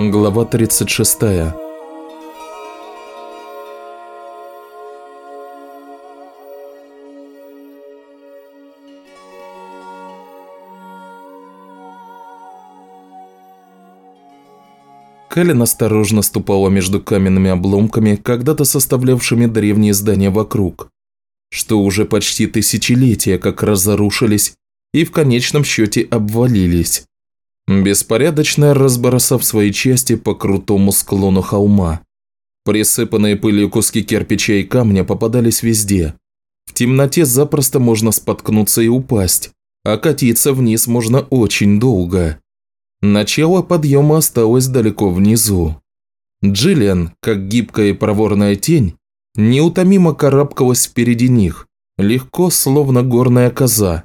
Глава 36. Кэлен осторожно ступала между каменными обломками, когда-то составлявшими древние здания вокруг, что уже почти тысячелетия как разрушились и в конечном счете обвалились беспорядочно разбросав свои части по крутому склону холма. Присыпанные пылью куски кирпича и камня попадались везде. В темноте запросто можно споткнуться и упасть, а катиться вниз можно очень долго. Начало подъема осталось далеко внизу. Джиллиан, как гибкая и проворная тень, неутомимо карабкалась впереди них, легко, словно горная коза.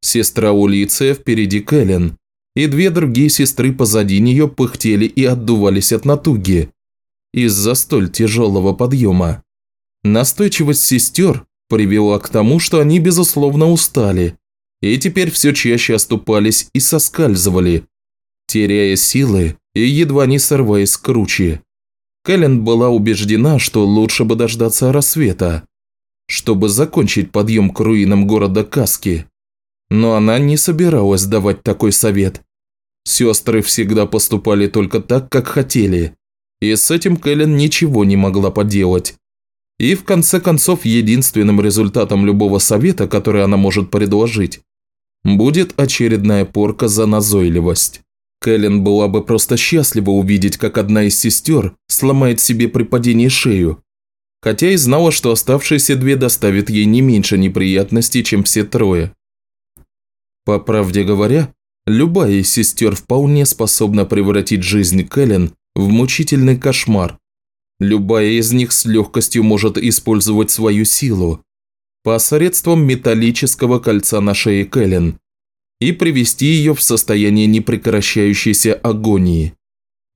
Сестра Улиция впереди Кэлен, и две другие сестры позади нее пыхтели и отдувались от натуги из-за столь тяжелого подъема. Настойчивость сестер привела к тому, что они безусловно устали, и теперь все чаще оступались и соскальзывали, теряя силы и едва не сорваясь с кручи. Кэлен была убеждена, что лучше бы дождаться рассвета, чтобы закончить подъем к руинам города Каски. Но она не собиралась давать такой совет. Сестры всегда поступали только так, как хотели, и с этим Кэлен ничего не могла поделать. И в конце концов, единственным результатом любого совета, который она может предложить, будет очередная порка за назойливость. Кэлен была бы просто счастлива увидеть, как одна из сестер сломает себе при падении шею, хотя и знала, что оставшиеся две доставят ей не меньше неприятностей, чем все трое. По правде говоря, любая из сестер вполне способна превратить жизнь Кэлен в мучительный кошмар. Любая из них с легкостью может использовать свою силу посредством металлического кольца на шее Кэлен и привести ее в состояние непрекращающейся агонии.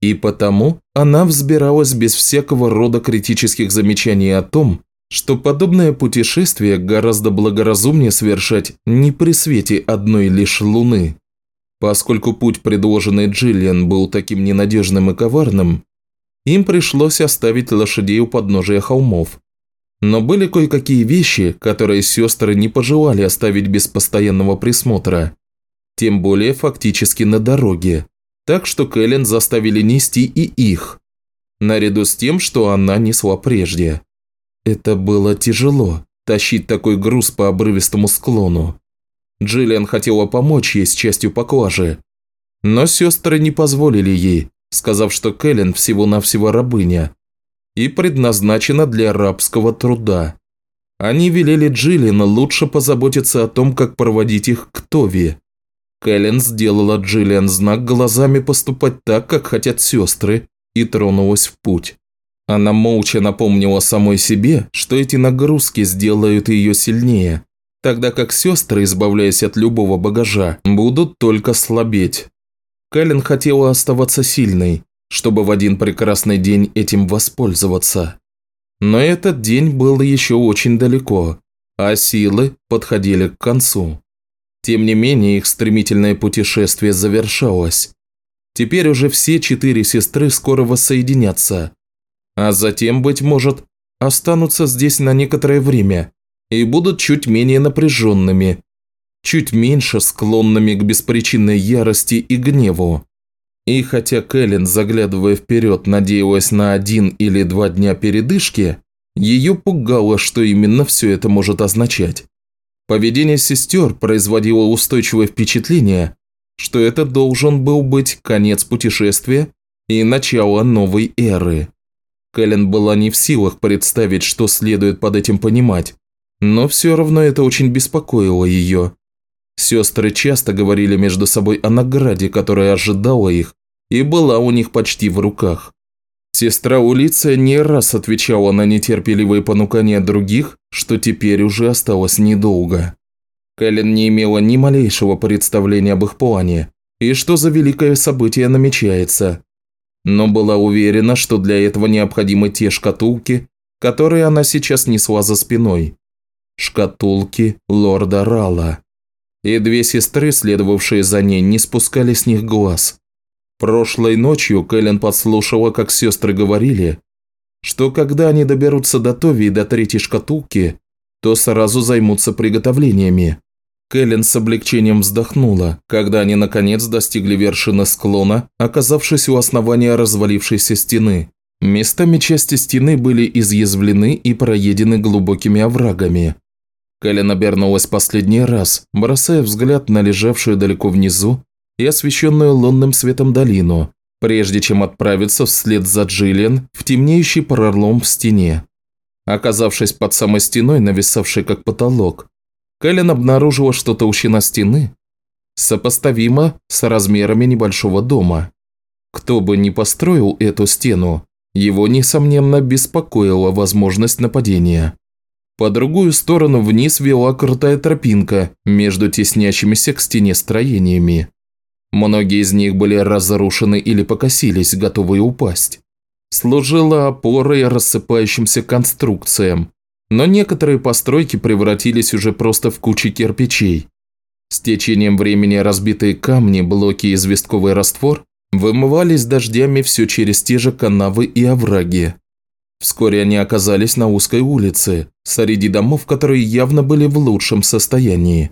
И потому она взбиралась без всякого рода критических замечаний о том, что подобное путешествие гораздо благоразумнее совершать не при свете одной лишь луны. Поскольку путь, предложенный Джиллиан, был таким ненадежным и коварным, им пришлось оставить лошадей у подножия холмов. Но были кое-какие вещи, которые сестры не пожелали оставить без постоянного присмотра, тем более фактически на дороге, так что Кэлен заставили нести и их, наряду с тем, что она несла прежде. Это было тяжело, тащить такой груз по обрывистому склону. Джиллиан хотела помочь ей с частью поклажи, но сестры не позволили ей, сказав, что Кэлен всего-навсего рабыня и предназначена для рабского труда. Они велели Джиллиан лучше позаботиться о том, как проводить их к Тови. Кэлен сделала Джиллиан знак глазами поступать так, как хотят сестры, и тронулась в путь. Она молча напомнила самой себе, что эти нагрузки сделают ее сильнее, тогда как сестры, избавляясь от любого багажа, будут только слабеть. Кэлен хотела оставаться сильной, чтобы в один прекрасный день этим воспользоваться. Но этот день был еще очень далеко, а силы подходили к концу. Тем не менее, их стремительное путешествие завершалось. Теперь уже все четыре сестры скоро воссоединятся, а затем, быть может, останутся здесь на некоторое время и будут чуть менее напряженными, чуть меньше склонными к беспричинной ярости и гневу. И хотя Кэлен, заглядывая вперед, надеялась на один или два дня передышки, ее пугало, что именно все это может означать. Поведение сестер производило устойчивое впечатление, что это должен был быть конец путешествия и начало новой эры. Кэлен была не в силах представить, что следует под этим понимать, но все равно это очень беспокоило ее. Сестры часто говорили между собой о награде, которая ожидала их, и была у них почти в руках. Сестра Улиция не раз отвечала на нетерпеливые понукания других, что теперь уже осталось недолго. Кэлен не имела ни малейшего представления об их плане, и что за великое событие намечается но была уверена, что для этого необходимы те шкатулки, которые она сейчас несла за спиной. Шкатулки лорда Рала. И две сестры, следовавшие за ней, не спускали с них глаз. Прошлой ночью Кэлен подслушала, как сестры говорили, что когда они доберутся до Тови и до третьей шкатулки, то сразу займутся приготовлениями. Кэлен с облегчением вздохнула, когда они наконец достигли вершины склона, оказавшись у основания развалившейся стены. Местами части стены были изъязвлены и проедены глубокими оврагами. Кэлен обернулась последний раз, бросая взгляд на лежавшую далеко внизу и освещенную лунным светом долину, прежде чем отправиться вслед за Джиллиан в темнеющий пролом в стене. Оказавшись под самой стеной, нависавшей как потолок, Кэлен обнаружила, что толщина стены сопоставима с размерами небольшого дома. Кто бы ни построил эту стену, его, несомненно, беспокоила возможность нападения. По другую сторону вниз вела крутая тропинка между теснящимися к стене строениями. Многие из них были разрушены или покосились, готовые упасть. Служила опорой рассыпающимся конструкциям, но некоторые постройки превратились уже просто в кучи кирпичей. С течением времени разбитые камни, блоки и известковый раствор вымывались дождями все через те же канавы и овраги. Вскоре они оказались на узкой улице, среди домов, которые явно были в лучшем состоянии.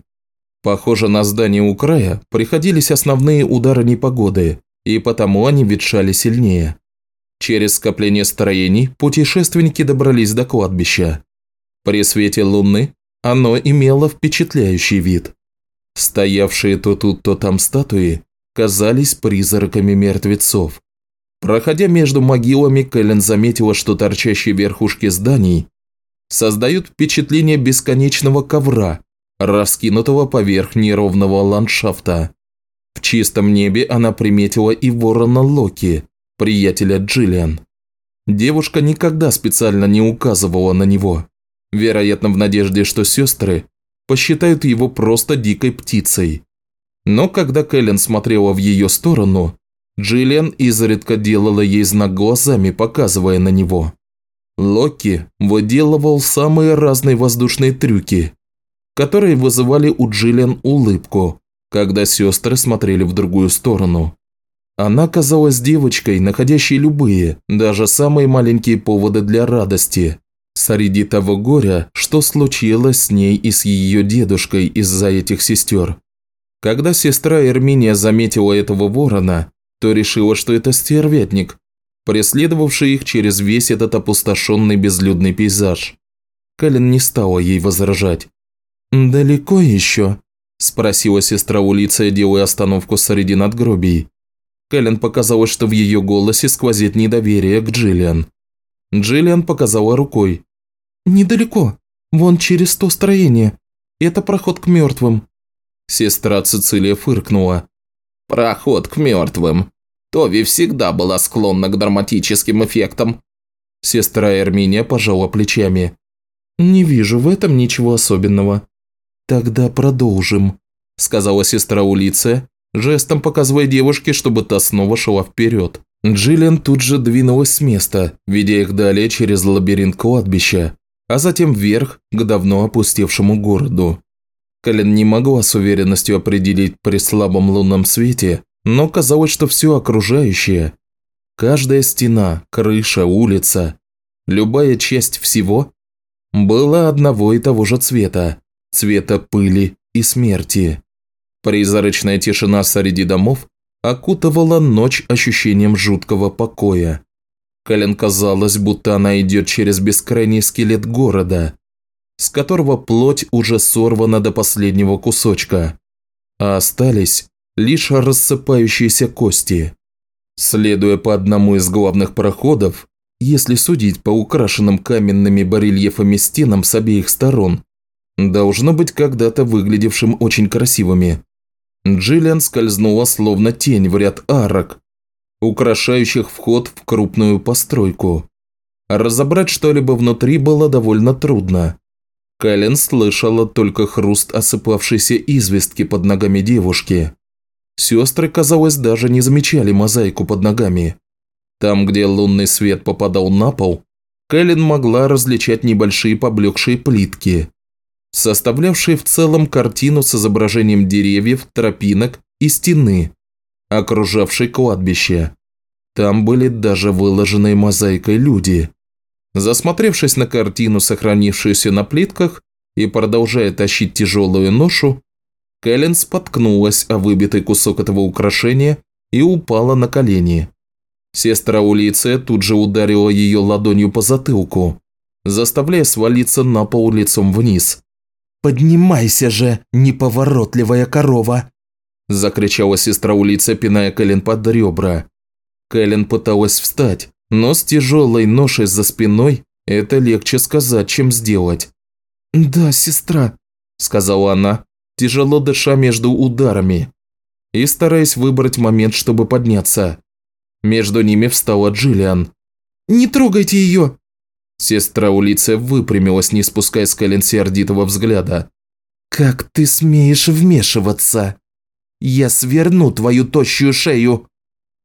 Похоже, на здание у края приходились основные удары непогоды, и потому они ветшали сильнее. Через скопление строений путешественники добрались до кладбища. При свете луны оно имело впечатляющий вид. Стоявшие то тут, то там статуи казались призраками мертвецов. Проходя между могилами, Кэлен заметила, что торчащие верхушки зданий создают впечатление бесконечного ковра, раскинутого поверх неровного ландшафта. В чистом небе она приметила и ворона Локи, приятеля Джиллиан. Девушка никогда специально не указывала на него вероятно в надежде, что сестры посчитают его просто дикой птицей. Но когда Кэлен смотрела в ее сторону, Джиллиан изредка делала ей знак глазами, показывая на него. Локи выделывал самые разные воздушные трюки, которые вызывали у Джиллиан улыбку, когда сестры смотрели в другую сторону. Она казалась девочкой, находящей любые, даже самые маленькие поводы для радости, среди того горя, что случилось с ней и с ее дедушкой из-за этих сестер. Когда сестра Эрминия заметила этого ворона, то решила, что это стервятник, преследовавший их через весь этот опустошенный безлюдный пейзаж. Кэлен не стала ей возражать. «Далеко еще?» – спросила сестра Улиция, делая остановку среди надгробий. Кэлен показалось, что в ее голосе сквозит недоверие к Джиллиан. Джиллиан показала рукой. «Недалеко. Вон через то строение. Это проход к мертвым». Сестра Цицилия фыркнула. «Проход к мертвым. Тови всегда была склонна к драматическим эффектам». Сестра Эрминия пожала плечами. «Не вижу в этом ничего особенного». «Тогда продолжим», – сказала сестра Улиция, жестом показывая девушке, чтобы та снова шла вперед. Джиллиан тут же двинулась с места, ведя их далее через лабиринт кладбища, а затем вверх к давно опустевшему городу. Кэлен не могла с уверенностью определить при слабом лунном свете, но казалось, что все окружающее, каждая стена, крыша, улица, любая часть всего была одного и того же цвета, цвета пыли и смерти. Призрачная тишина среди домов окутывала ночь ощущением жуткого покоя. Кэлен казалось, будто она идет через бескрайний скелет города, с которого плоть уже сорвана до последнего кусочка, а остались лишь рассыпающиеся кости. Следуя по одному из главных проходов, если судить по украшенным каменными барельефами стенам с обеих сторон, должно быть когда-то выглядевшим очень красивыми. Джиллиан скользнула словно тень в ряд арок, украшающих вход в крупную постройку. Разобрать что-либо внутри было довольно трудно. Кэлен слышала только хруст осыпавшейся известки под ногами девушки. Сестры, казалось, даже не замечали мозаику под ногами. Там, где лунный свет попадал на пол, Кэлен могла различать небольшие поблекшие плитки составлявшие в целом картину с изображением деревьев, тропинок и стены, окружавшей кладбище. Там были даже выложенные мозаикой люди. Засмотревшись на картину, сохранившуюся на плитках, и продолжая тащить тяжелую ношу, Кэлен споткнулась о выбитый кусок этого украшения и упала на колени. Сестра Улиция тут же ударила ее ладонью по затылку, заставляя свалиться на пол лицом вниз. «Поднимайся же, неповоротливая корова!» – закричала сестра Улиция, пиная Кэлен под ребра. Кэлен пыталась встать, но с тяжелой ношей за спиной это легче сказать, чем сделать. «Да, сестра», – сказала она, тяжело дыша между ударами и стараясь выбрать момент, чтобы подняться. Между ними встала Джиллиан. «Не трогайте ее!» Сестра Улиция выпрямилась, не спуская с Кэлен сердитого взгляда. «Как ты смеешь вмешиваться? Я сверну твою тощую шею!»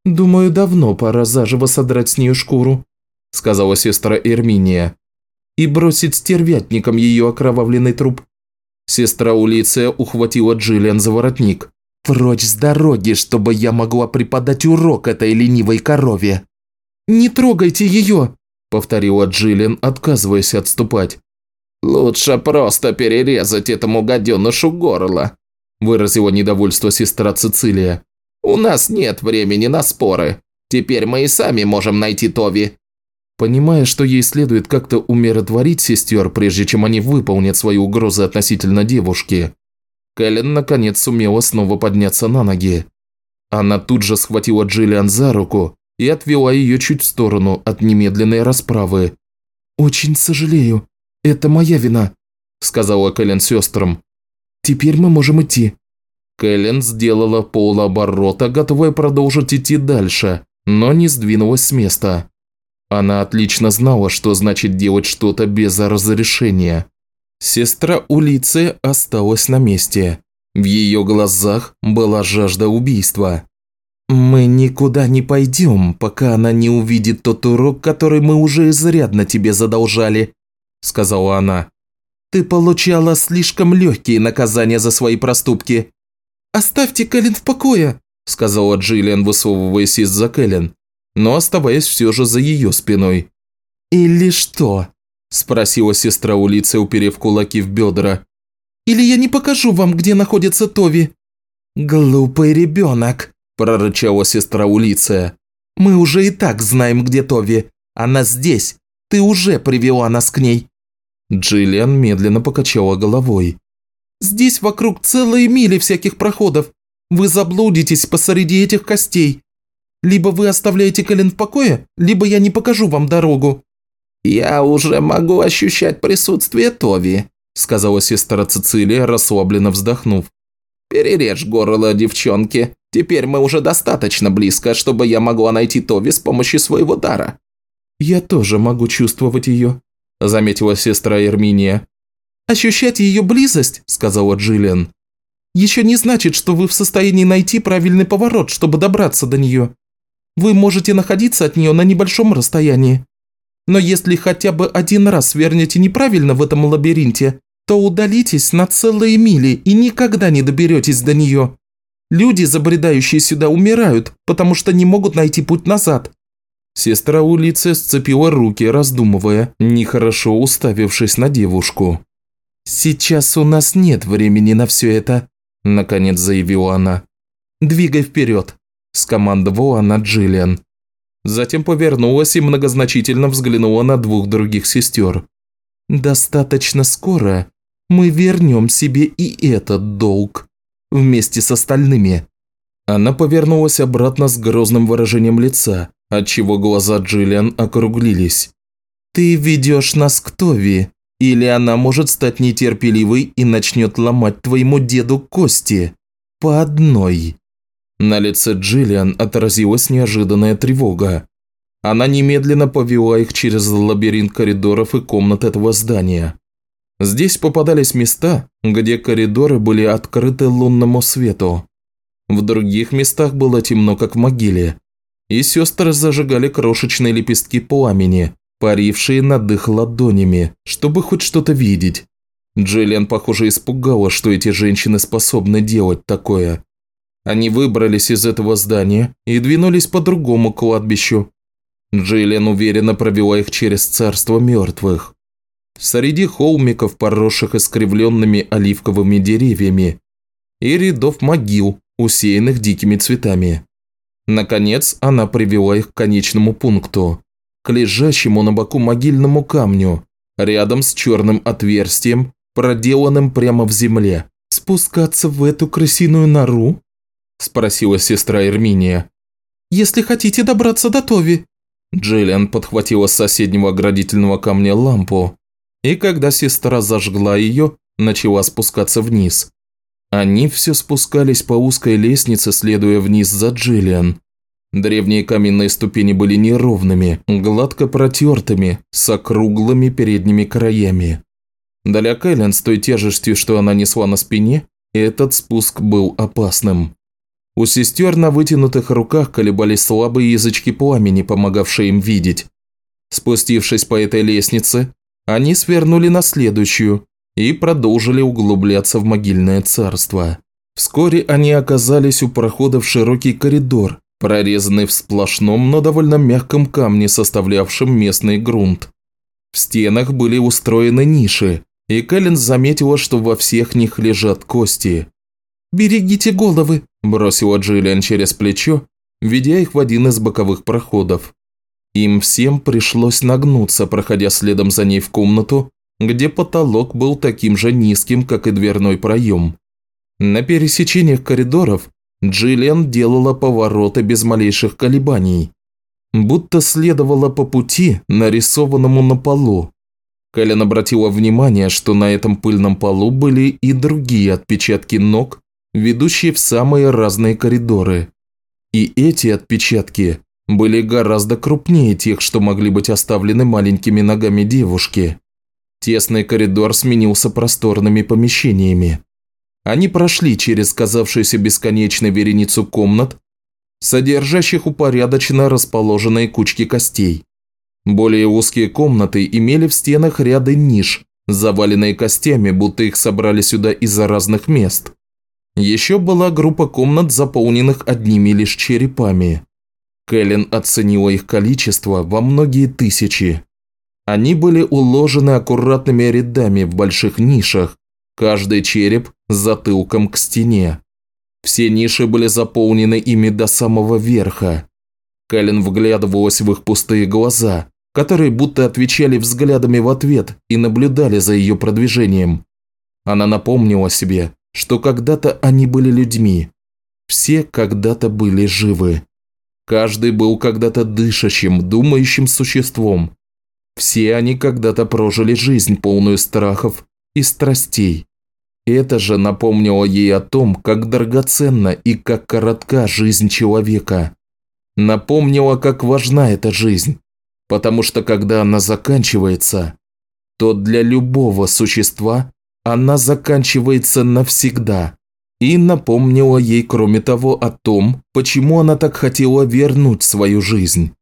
«Думаю, давно пора заживо содрать с нее шкуру», – сказала сестра Эрминия, – «и бросить стервятником ее окровавленный труп». Сестра Улиция ухватила Джиллиан за воротник. «Прочь с дороги, чтобы я могла преподать урок этой ленивой корове!» «Не трогайте ее!» – повторила Джиллиан, отказываясь отступать. «Лучше просто перерезать этому гаденышу горло», – выразила недовольство сестра Цицилия. «У нас нет времени на споры. Теперь мы и сами можем найти Тови». Понимая, что ей следует как-то умиротворить сестер, прежде чем они выполнят свои угрозы относительно девушки, Кэлен наконец сумела снова подняться на ноги. Она тут же схватила Джиллиан за руку и отвела ее чуть в сторону от немедленной расправы. «Очень сожалею, это моя вина», – сказала Кэлен сестрам. «Теперь мы можем идти». Кэлен сделала полоборота, готовая продолжить идти дальше, но не сдвинулась с места. Она отлично знала, что значит делать что-то без разрешения. Сестра Улицы осталась на месте. В ее глазах была жажда убийства. «Мы никуда не пойдем, пока она не увидит тот урок, который мы уже изрядно тебе задолжали», – сказала она. «Ты получала слишком легкие наказания за свои проступки». «Оставьте Кэлен в покое», – сказала Джиллиан, высовываясь из-за Кэлен, но оставаясь все же за ее спиной. «Или что?» – спросила сестра Улицы, уперев кулаки в бедра. «Или я не покажу вам, где находится Тови?» «Глупый ребенок», – прорычала сестра Улиция. «Мы уже и так знаем, где Тови. Она здесь. Ты уже привела нас к ней». Джиллиан медленно покачала головой. «Здесь вокруг целые мили всяких проходов. Вы заблудитесь посреди этих костей. Либо вы оставляете Кэлен в покое, либо я не покажу вам дорогу». «Я уже могу ощущать присутствие Тови», – сказала сестра Цицилия, расслабленно вздохнув. «Перережь горло девчонки. Теперь мы уже достаточно близко, чтобы я могла найти Тови с помощью своего дара». «Я тоже могу чувствовать ее», – заметила сестра Эрминия. «Ощущать ее близость», – сказала Джиллиан, – «еще не значит, что вы в состоянии найти правильный поворот, чтобы добраться до нее. Вы можете находиться от нее на небольшом расстоянии, но если хотя бы один раз свернете неправильно в этом лабиринте, то удалитесь на целые мили и никогда не доберетесь до нее. Люди, забредающие сюда, умирают, потому что не могут найти путь назад». Сестра улицы сцепила руки, раздумывая, нехорошо уставившись на девушку. «Сейчас у нас нет времени на все это», – наконец заявила она. «Двигай вперед», – скомандовала она Джиллиан. Затем повернулась и многозначительно взглянула на двух других сестер. «Достаточно скоро мы вернем себе и этот долг вместе с остальными». Она повернулась обратно с грозным выражением лица, отчего глаза Джиллиан округлились. «Ты ведешь нас к Тови, или она может стать нетерпеливой и начнет ломать твоему деду кости. По одной». На лице Джиллиан отразилась неожиданная тревога. Она немедленно повела их через лабиринт коридоров и комнат этого здания. Здесь попадались места, где коридоры были открыты лунному свету. В других местах было темно, как в могиле. И сестры зажигали крошечные лепестки пламени, парившие над их ладонями, чтобы хоть что-то видеть. Джиллиан, похоже, испугала, что эти женщины способны делать такое. Они выбрались из этого здания и двинулись по другому кладбищу. Джиллиан уверенно провела их через царство мертвых. Среди холмиков, поросших искривленными оливковыми деревьями, и рядов могил, усеянных дикими цветами. Наконец, она привела их к конечному пункту, к лежащему на боку могильному камню, рядом с черным отверстием, проделанным прямо в земле. «Спускаться в эту крысиную нору?» – спросила сестра Эрминия. «Если хотите добраться до Тови». Джиллиан подхватила с соседнего оградительного камня лампу, и когда сестра зажгла ее, начала спускаться вниз. Они все спускались по узкой лестнице, следуя вниз за Джиллиан. Древние каменные ступени были неровными, гладко протертыми, с округлыми передними краями. Для Кэлен с той тяжестью, что она несла на спине, этот спуск был опасным. У сестер на вытянутых руках колебались слабые язычки пламени, помогавшие им видеть. Спустившись по этой лестнице, они свернули на следующую и продолжили углубляться в могильное царство. Вскоре они оказались у прохода в широкий коридор, прорезанный в сплошном, но довольно мягком камне, составлявшем местный грунт. В стенах были устроены ниши, и Кэлен заметила, что во всех них лежат кости. «Берегите головы», – бросила Джиллиан через плечо, ведя их в один из боковых проходов. Им всем пришлось нагнуться, проходя следом за ней в комнату, где потолок был таким же низким, как и дверной проем. На пересечениях коридоров Джиллиан делала повороты без малейших колебаний, будто следовала по пути, нарисованному на полу. Кэлен обратила внимание, что на этом пыльном полу были и другие отпечатки ног, ведущие в самые разные коридоры. И эти отпечатки были гораздо крупнее тех, что могли быть оставлены маленькими ногами девушки. Тесный коридор сменился просторными помещениями. Они прошли через казавшуюся бесконечной вереницу комнат, содержащих упорядоченно расположенные кучки костей. Более узкие комнаты имели в стенах ряды ниш, заваленные костями, будто их собрали сюда из-за разных мест. Еще была группа комнат, заполненных одними лишь черепами. Кэлен оценила их количество во многие тысячи. Они были уложены аккуратными рядами в больших нишах, каждый череп с затылком к стене. Все ниши были заполнены ими до самого верха. Кэлен вглядывалась в их пустые глаза, которые будто отвечали взглядами в ответ и наблюдали за ее продвижением. Она напомнила себе, что когда-то они были людьми. Все когда-то были живы. Каждый был когда-то дышащим, думающим существом. Все они когда-то прожили жизнь, полную страхов и страстей. Это же напомнило ей о том, как драгоценна и как коротка жизнь человека. Напомнило, как важна эта жизнь, потому что когда она заканчивается, то для любого существа она заканчивается навсегда и напомнила ей, кроме того, о том, почему она так хотела вернуть свою жизнь.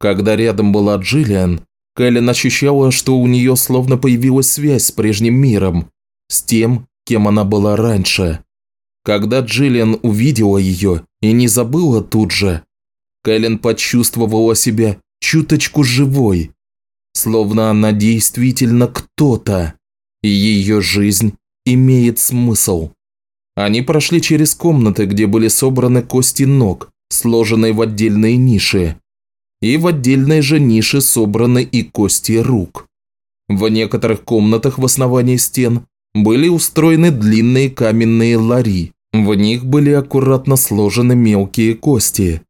Когда рядом была Джиллиан, Кэлен ощущала, что у нее словно появилась связь с прежним миром, с тем, кем она была раньше. Когда Джиллиан увидела ее и не забыла тут же, Кэлен почувствовала себя чуточку живой, словно она действительно кто-то, и ее жизнь имеет смысл. Они прошли через комнаты, где были собраны кости ног, сложенные в отдельные ниши. И в отдельные же ниши собраны и кости рук. В некоторых комнатах в основании стен были устроены длинные каменные лари. В них были аккуратно сложены мелкие кости.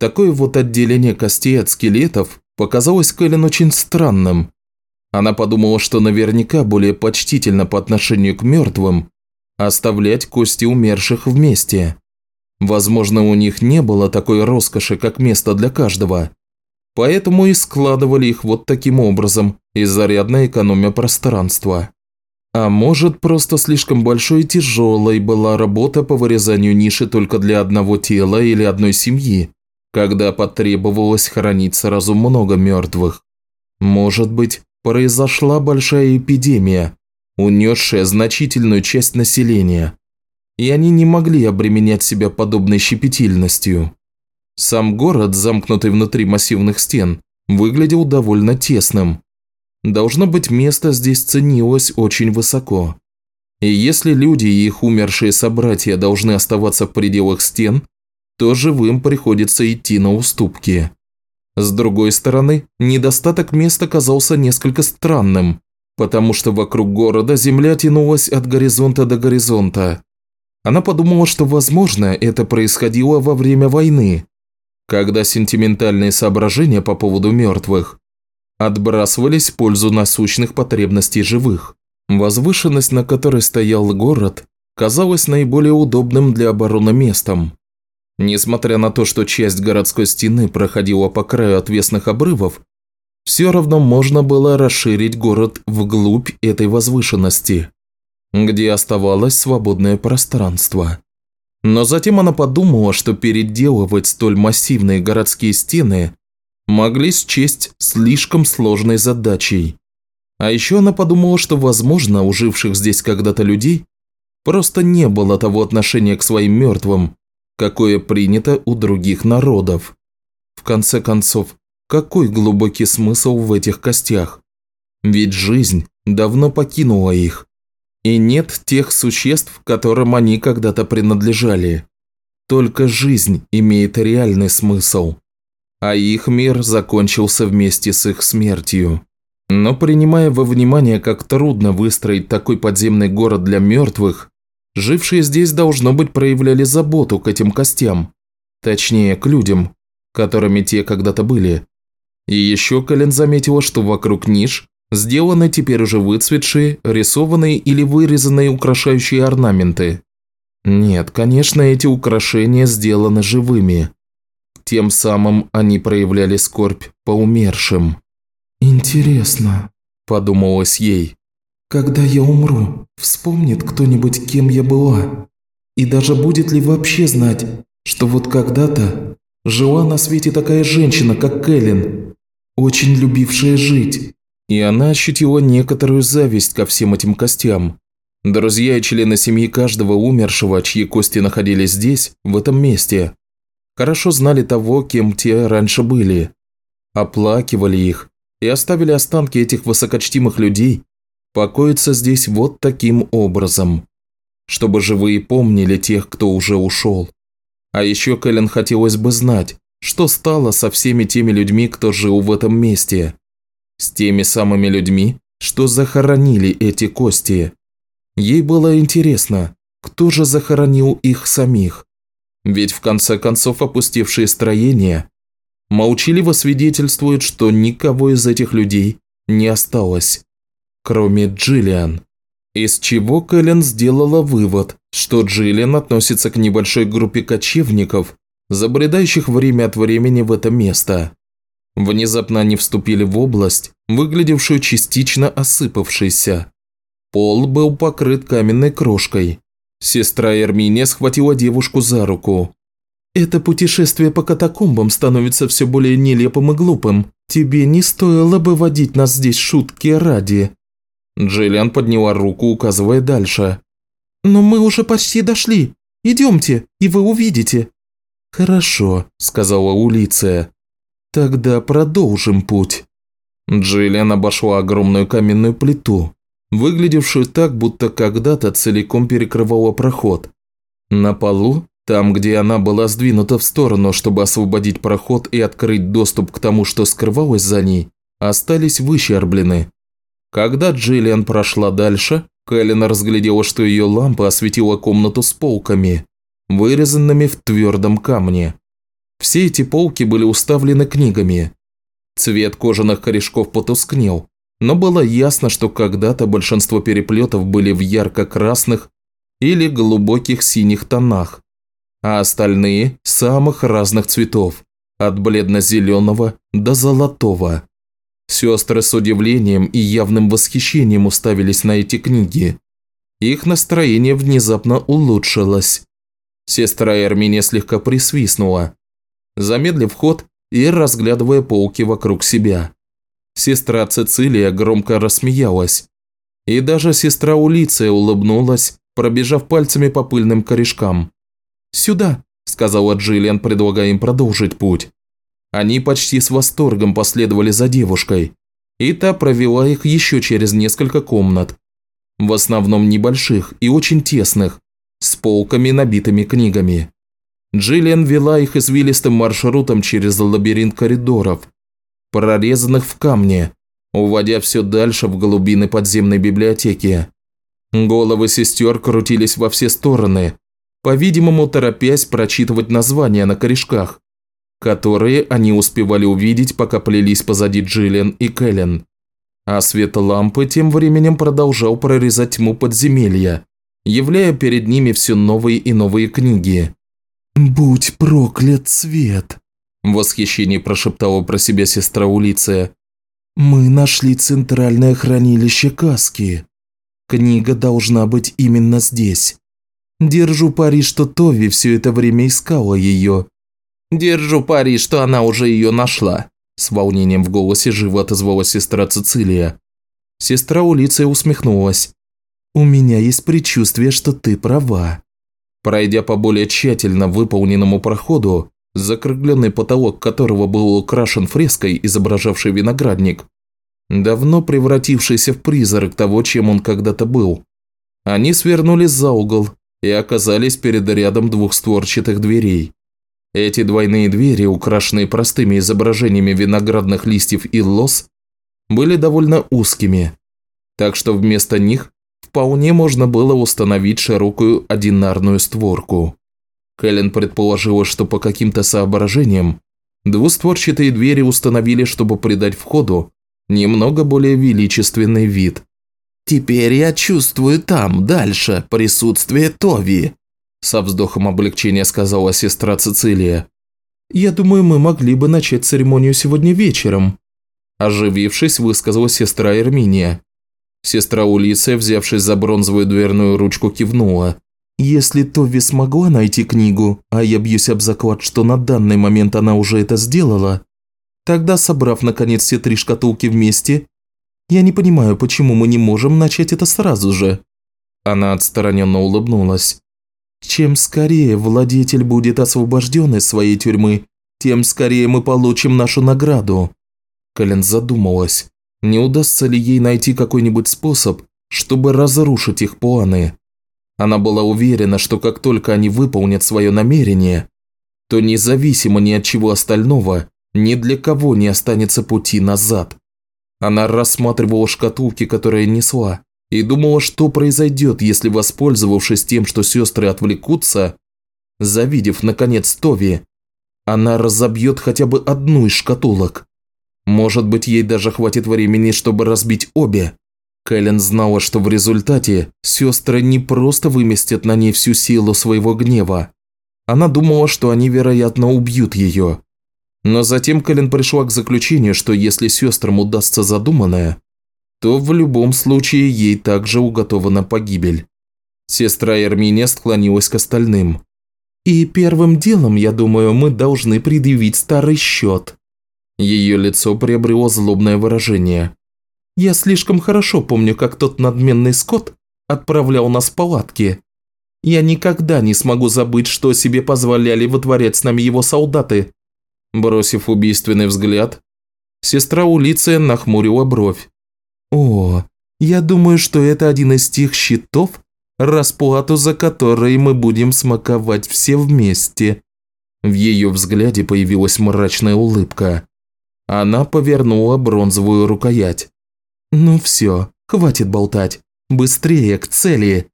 Такое вот отделение костей от скелетов показалось Кэлен очень странным. Она подумала, что наверняка более почтительно по отношению к мертвым оставлять кости умерших вместе. Возможно, у них не было такой роскоши, как место для каждого. Поэтому и складывали их вот таким образом, изрядно экономя пространство. А может, просто слишком большой и тяжелой была работа по вырезанию ниши только для одного тела или одной семьи, когда потребовалось хоронить сразу много мертвых. Может быть, произошла большая эпидемия, унесшая значительную часть населения. и они не могли обременять себя подобной щепетильностью. Сам город, замкнутый внутри массивных стен, выглядел довольно тесным. Должно быть, место здесь ценилось очень высоко. И если люди и их умершие собратья должны оставаться в пределах стен, то живым приходится идти на уступки. С другой стороны, недостаток места казался несколько странным, потому что вокруг города земля тянулась от горизонта до горизонта. Она подумала, что, возможно, это происходило во время войны, когда сентиментальные соображения по поводу мертвых отбрасывались в пользу насущных потребностей живых. Возвышенность, на которой стоял город, казалась наиболее удобным для обороны местом. Несмотря на то, что часть городской стены проходила по краю отвесных обрывов, все равно можно было расширить город вглубь этой возвышенности, где оставалось свободное пространство. Но затем она подумала, что переделывать столь массивные городские стены могли счесть слишком сложной задачей. А еще она подумала, что, возможно, у живших здесь когда-то людей просто не было того отношения к своим мертвым, какое принято у других народов. В конце концов, какой глубокий смысл в этих костях? Ведь жизнь давно покинула их. И нет тех существ, которым они когда-то принадлежали. Только жизнь имеет реальный смысл. А их мир закончился вместе с их смертью. Но принимая во внимание, как трудно выстроить такой подземный город для мертвых, Жившие здесь, должно быть, проявляли заботу к этим костям. Точнее, к людям, которыми те когда-то были. И еще Кэлен заметила, что вокруг ниш сделаны теперь уже выцветшие, рисованные или вырезанные украшающие орнаменты. Нет, конечно, эти украшения сделаны живыми. Тем самым они проявляли скорбь по умершим. «Интересно», – подумалось ей. Когда я умру, вспомнит кто-нибудь, кем я была? И даже будет ли вообще знать, что вот когда-то жила на свете такая женщина, как Кэлен, очень любившая жить? И она ощутила некоторую зависть ко всем этим костям. Друзья и члены семьи каждого умершего, чьи кости находились здесь, в этом месте, хорошо знали того, кем те раньше были. Оплакивали их и оставили останки этих высокочтимых людей покоится здесь вот таким образом, чтобы живые помнили тех, кто уже ушел. А еще Кэлен хотелось бы знать, что стало со всеми теми людьми, кто жил в этом месте. С теми самыми людьми, что захоронили эти кости. Ей было интересно, кто же захоронил их самих. Ведь в конце концов опустевшие строения молчаливо свидетельствуют, что никого из этих людей не осталось кроме Джиллиан. Из чего Кэлен сделала вывод, что Джиллиан относится к небольшой группе кочевников, забредающих время от времени в это место. Внезапно они вступили в область, выглядевшую частично осыпавшейся. Пол был покрыт каменной крошкой. Сестра Эрминия схватила девушку за руку. «Это путешествие по катакомбам становится все более нелепым и глупым. Тебе не стоило бы водить нас здесь шутки ради». Джиллиан подняла руку, указывая дальше. «Но мы уже почти дошли. Идемте, и вы увидите». «Хорошо», – сказала Улиция. «Тогда продолжим путь». Джиллиан обошла огромную каменную плиту, выглядевшую так, будто когда-то целиком перекрывала проход. На полу, там, где она была сдвинута в сторону, чтобы освободить проход и открыть доступ к тому, что скрывалось за ней, остались выщерблены. Когда Джиллиан прошла дальше, Кэлен разглядела, что ее лампа осветила комнату с полками, вырезанными в твердом камне. Все эти полки были уставлены книгами. Цвет кожаных корешков потускнел, но было ясно, что когда-то большинство переплетов были в ярко-красных или глубоких синих тонах, а остальные – самых разных цветов, от бледно-зеленого до золотого. Сестры с удивлением и явным восхищением уставились на эти книги. Их настроение внезапно улучшилось. Сестра Эрминия слегка присвистнула, замедлив ход и разглядывая полки вокруг себя. Сестра Цицилия громко рассмеялась. И даже сестра Улиция улыбнулась, пробежав пальцами по пыльным корешкам. «Сюда», – сказала Джиллиан, предлагая им продолжить путь. Они почти с восторгом последовали за девушкой, и та провела их еще через несколько комнат, в основном небольших и очень тесных, с полками, набитыми книгами. Джиллиан вела их извилистым маршрутом через лабиринт коридоров, прорезанных в камне, уводя все дальше в глубины подземной библиотеки. Головы сестер крутились во все стороны, по-видимому, торопясь прочитывать названия на корешках, которые они успевали увидеть, пока плелись позади Джиллиан и Кэлен. А свет лампы тем временем продолжал прорезать тьму подземелья, являя перед ними все новые и новые книги. «Будь проклят свет!» – в восхищении прошептала про себя сестра Улиция. «Мы нашли центральное хранилище каски. Книга должна быть именно здесь. Держу пари, что Тови все это время искала ее. «Держу пари, что она уже ее нашла», – с волнением в голосе живо отозвалась сестра Цицилия. Сестра Улиция усмехнулась. «У меня есть предчувствие, что ты права». Пройдя по более тщательно выполненному проходу, закругленный потолок которого был украшен фреской, изображавшей виноградник, давно превратившийся в призрак того, чем он когда-то был, они свернули за угол и оказались перед рядом двухстворчатых дверей. Эти двойные двери, украшенные простыми изображениями виноградных листьев и лос, были довольно узкими, так что вместо них вполне можно было установить широкую одинарную створку. Кэлен предположила, что по каким-то соображениям двустворчатые двери установили, чтобы придать входу немного более величественный вид. «Теперь я чувствую там, дальше, присутствие Тови», со вздохом облегчения сказала сестра Цицилия. «Я думаю, мы могли бы начать церемонию сегодня вечером», оживившись, высказала сестра Эрминия. Сестра Улиция, взявшись за бронзовую дверную ручку, кивнула. «Если Тови смогла найти книгу, а я бьюсь об заклад, что на данный момент она уже это сделала, тогда, собрав наконец все три шкатулки вместе, я не понимаю, почему мы не можем начать это сразу же». Она отстраненно улыбнулась. Чем скорее владетель будет освобожден из своей тюрьмы, тем скорее мы получим нашу награду». Кэлен задумалась, не удастся ли ей найти какой-нибудь способ, чтобы разрушить их планы. Она была уверена, что как только они выполнят свое намерение, то независимо ни от чего остального, ни для кого не останется пути назад. Она рассматривала шкатулки, которые несла, и думала, что произойдет, если, воспользовавшись тем, что сестры отвлекутся, завидев, наконец, Тови, она разобьет хотя бы одну из шкатулок. Может быть, ей даже хватит времени, чтобы разбить обе. Кэлен знала, что в результате сестры не просто выместят на ней всю силу своего гнева. Она думала, что они, вероятно, убьют ее. Но затем Кэлен пришла к заключению, что если сестрам удастся задуманное, то в любом случае ей также уготована погибель. Сестра Эрминия склонилась к остальным. «И первым делом, я думаю, мы должны предъявить старый счет». Ее лицо приобрело злобное выражение. «Я слишком хорошо помню, как тот надменный скот отправлял нас в палатки. Я никогда не смогу забыть, что себе позволяли вытворять с нами его солдаты». Бросив убийственный взгляд, сестра Улиция нахмурила бровь. О, я думаю, что это один из тех счетов, расплату за которые мы будем смаковать все вместе. В ее взгляде появилась мрачная улыбка. Она повернула бронзовую рукоять. «Ну все, хватит болтать. Быстрее, к цели!»